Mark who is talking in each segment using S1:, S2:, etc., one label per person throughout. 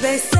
S1: They say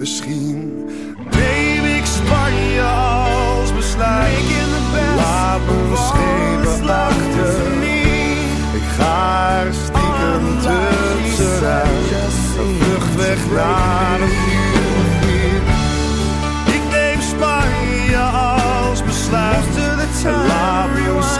S2: Misschien neem ik Spanje als besluit. Laat me schepen achter. Ik ga er stiekem tussenuit. Een vlucht weg naar een nieuw begin. Ik neem Spanje als besluit. Laat me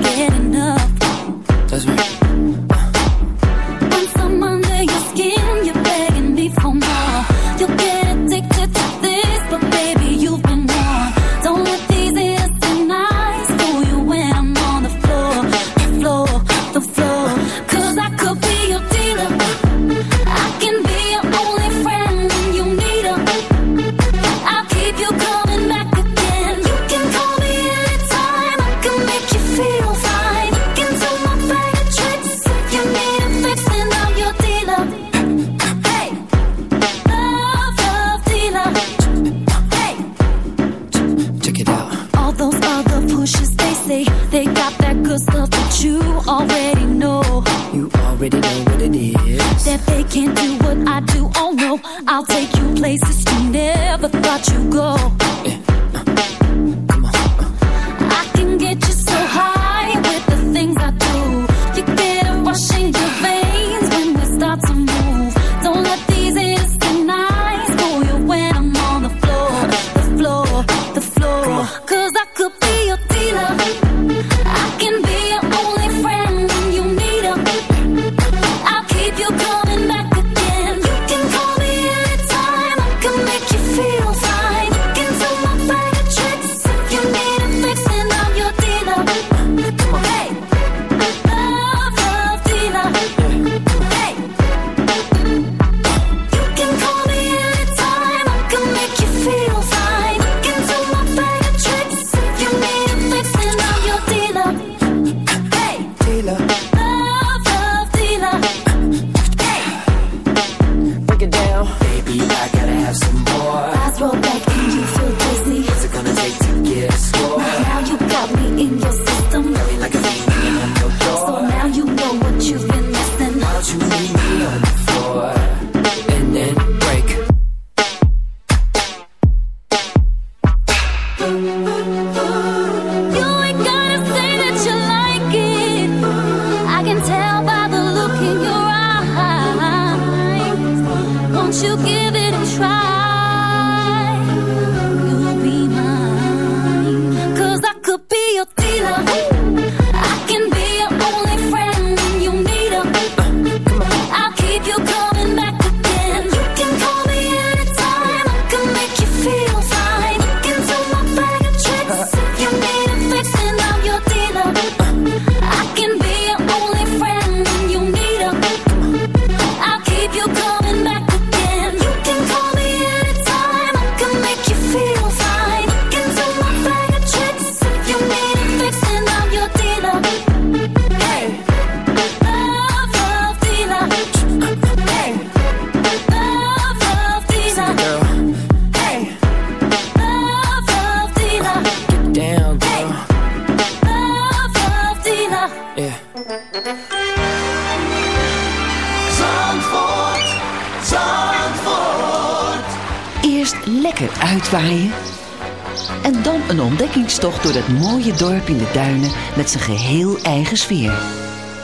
S3: heel eigen sfeer.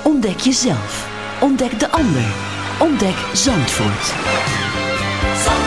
S3: Ontdek jezelf. Ontdek de ander. Ontdek Zandvoort.
S4: Zandvoort.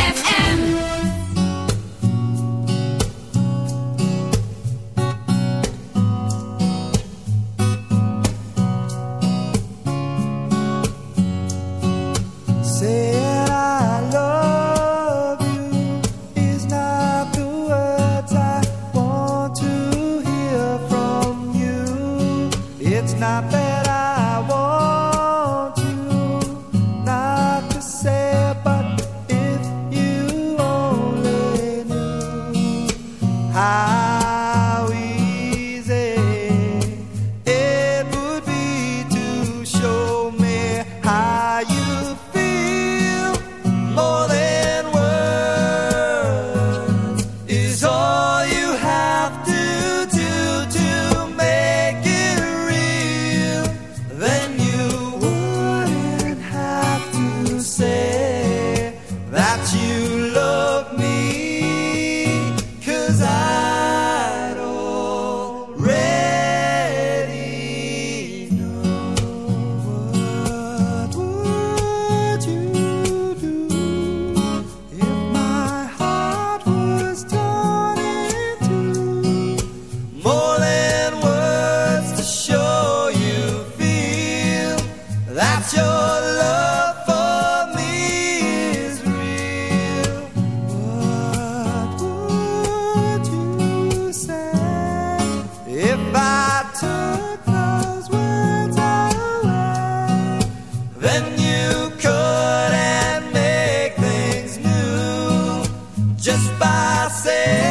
S5: say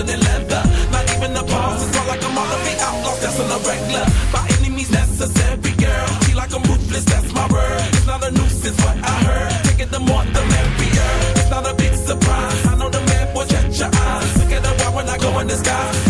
S6: covered in leather. Not even a pause, it's not like I'm all of the outlaws, that's an regular. By any means necessary, girl. Feel like I'm ruthless, that's my word. It's not a nuisance, what I heard. Take it the more, the merrier. It's not a big surprise. I know the man will catch your eyes. Look at the
S7: why when I
S8: go in the sky.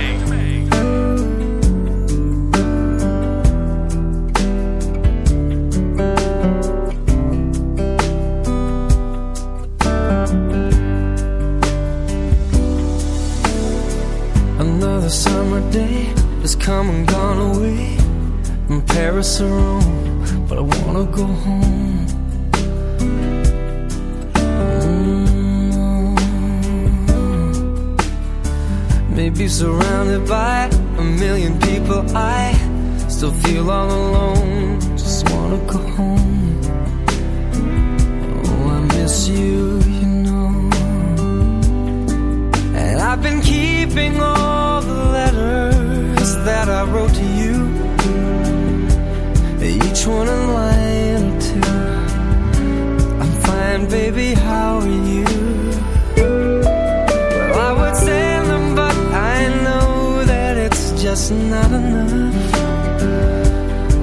S9: Still feel all alone. Just wanna go home. Oh, I miss you, you know. And I've been keeping all the letters that I wrote to you. Each one a line or two. I'm fine, baby, how are you? Well, I would send them, but I know that it's just not enough.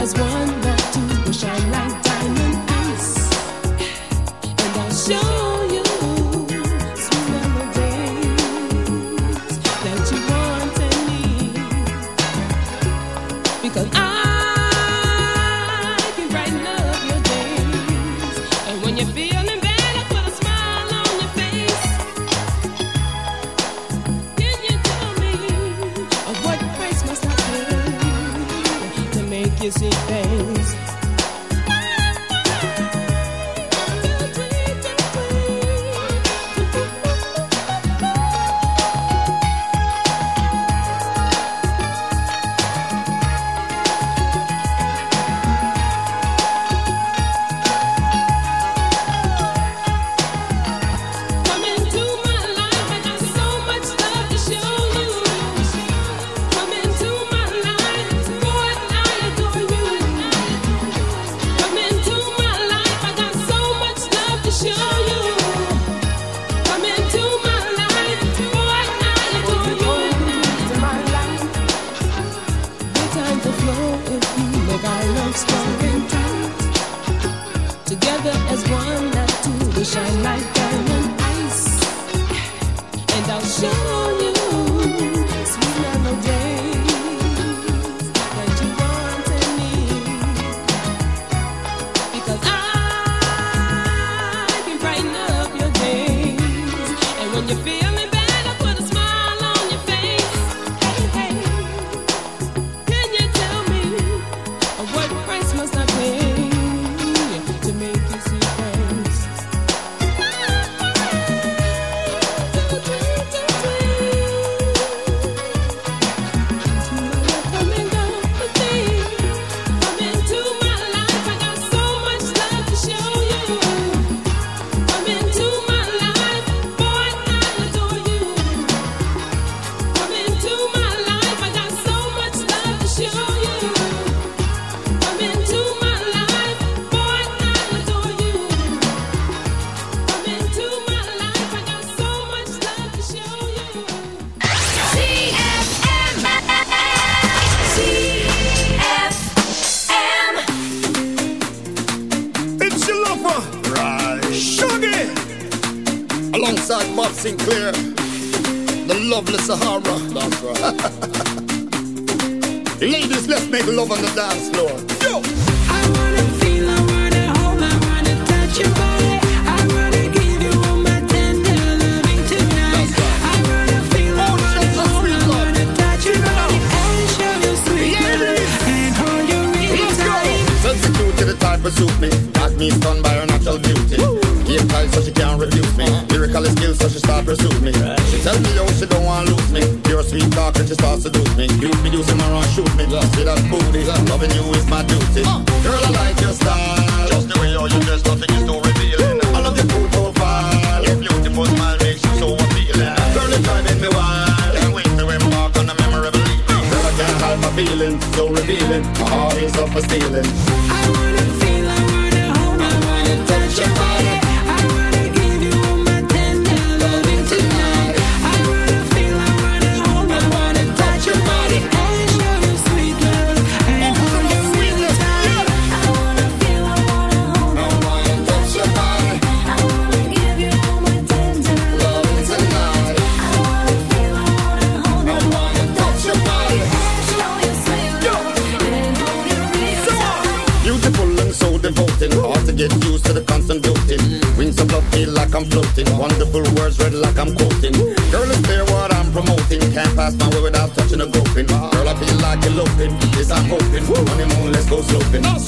S10: as one.
S11: Eloping. Yes, I'm hoping. Honeymoon, let's go sloping.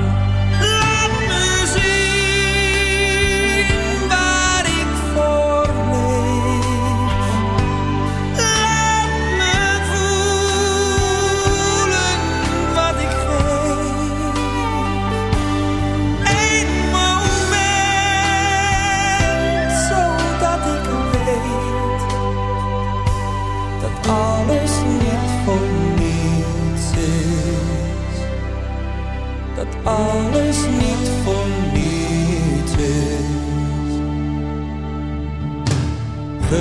S12: Je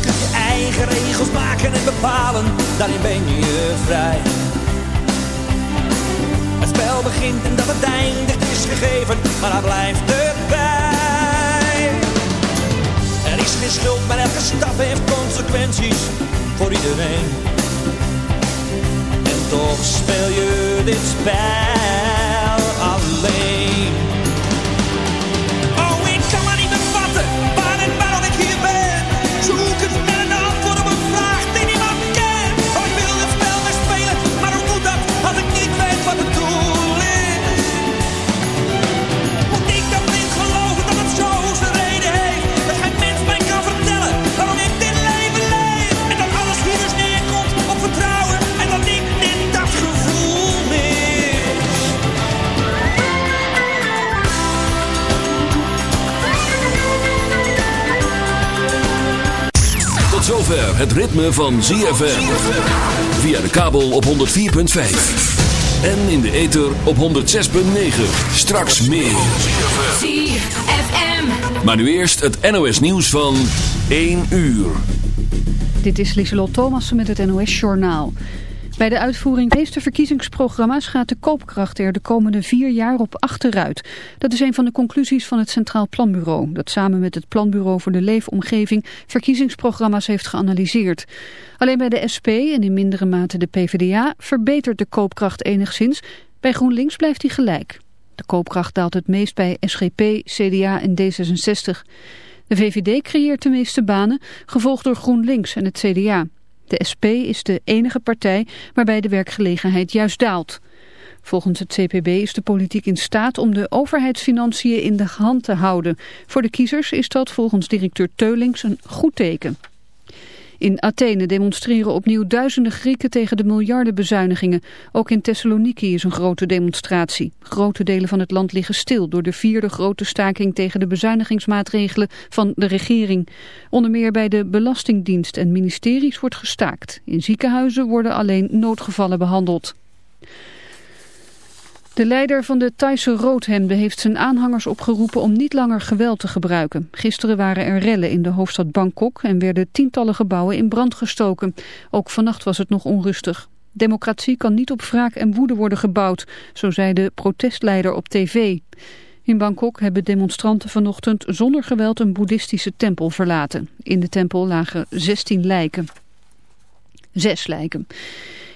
S12: kunt je eigen regels maken en bepalen, daarin ben je vrij. Het spel begint en dat het eindigt is gegeven, maar daar blijft erbij. Er is geen schuld, maar elke stap heeft consequenties voor iedereen. En toch speel je dit spel alleen.
S1: Zover het ritme van ZFM. Via de kabel op 104.5. En in de ether op 106.9. Straks meer.
S13: ZFM.
S1: Maar nu eerst het NOS nieuws van 1 uur.
S14: Dit is Lieselot Thomassen met het NOS-journaal. Bij de uitvoering van de verkiezingsprogramma's gaat de koopkracht er de komende vier jaar op achteruit. Dat is een van de conclusies van het Centraal Planbureau, dat samen met het Planbureau voor de Leefomgeving verkiezingsprogramma's heeft geanalyseerd. Alleen bij de SP en in mindere mate de PvdA verbetert de koopkracht enigszins, bij GroenLinks blijft die gelijk. De koopkracht daalt het meest bij SGP, CDA en D66. De VVD creëert de meeste banen, gevolgd door GroenLinks en het CDA. De SP is de enige partij waarbij de werkgelegenheid juist daalt. Volgens het CPB is de politiek in staat om de overheidsfinanciën in de hand te houden. Voor de kiezers is dat volgens directeur Teulings een goed teken. In Athene demonstreren opnieuw duizenden Grieken tegen de miljardenbezuinigingen. Ook in Thessaloniki is een grote demonstratie. Grote delen van het land liggen stil door de vierde grote staking tegen de bezuinigingsmaatregelen van de regering. Onder meer bij de Belastingdienst en ministeries wordt gestaakt. In ziekenhuizen worden alleen noodgevallen behandeld. De leider van de Thaise roodhemden heeft zijn aanhangers opgeroepen om niet langer geweld te gebruiken. Gisteren waren er rellen in de hoofdstad Bangkok en werden tientallen gebouwen in brand gestoken. Ook vannacht was het nog onrustig. Democratie kan niet op wraak en woede worden gebouwd, zo zei de protestleider op tv. In Bangkok hebben demonstranten vanochtend zonder geweld een boeddhistische tempel verlaten. In de tempel lagen 16 lijken. Zes lijken.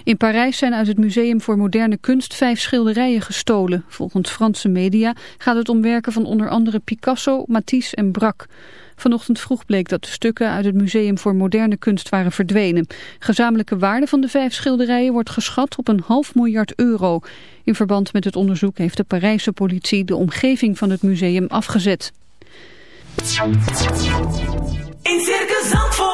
S14: In Parijs zijn uit het Museum voor Moderne Kunst vijf schilderijen gestolen. Volgens Franse media gaat het om werken van onder andere Picasso, Matisse en Braque. Vanochtend vroeg bleek dat de stukken uit het Museum voor Moderne Kunst waren verdwenen. Gezamenlijke waarde van de vijf schilderijen wordt geschat op een half miljard euro. In verband met het onderzoek heeft de Parijse politie de omgeving van het museum afgezet.
S4: In Circus Zandvoort